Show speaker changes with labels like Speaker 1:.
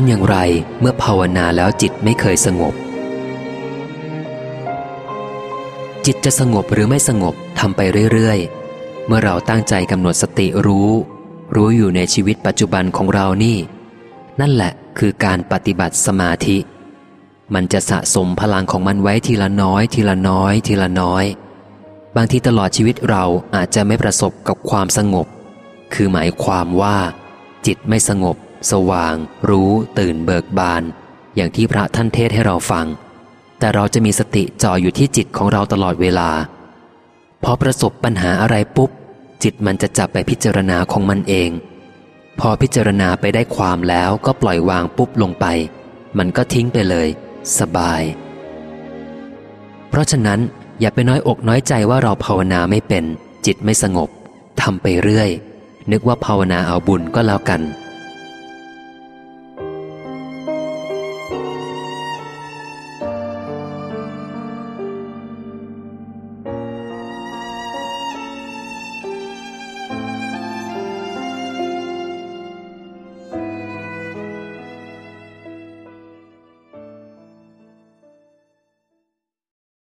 Speaker 1: ำอย่างไรเมื่อภาวนาแล้วจิตไม่เคยสงบ จิตจะสงบหรือไม่สงบทำไปเรื่อยๆ เมื่อเราตั้งใจกำหนดสติรู้ รู้อยู่ในชีวิตปัจจุบันของเรานี่ นั่นแหละคือการปฏิบัติสมาธิ มันจะสะสมพลังของมันไว้ทีละน้อย ทีละน้อย ทีละน้อย บางทีตลอดชีวิตเราอาจจะไม่ประสบกับความสงบ คือหมายความว่า จิตไม่สงบ สว่าง รู้ ตื่นเบิกบาน อย่างที่พระท่านเทศให้เราฟัง แต่เราจะมีสติจ่ออยู่ที่จิตของเราตลอดเวลา พอประสบปัญหาอะไรปุ๊บ จิตมันจะจับไปพิจารณาของมันเอง พอพิจารณาไปได้ความแล้วก็ปล่อยวางปุ๊บลงไป มันก็ทิ้งไปเลย สบาย เพราะฉะนั้นอย่าไปน้อยอกน้อยใจว่าเราภาวนาไม่เป็น จิตไม่สงบทำไปเรื่อยนึกว่าภาวนาเอาบุญก็แล้วกัน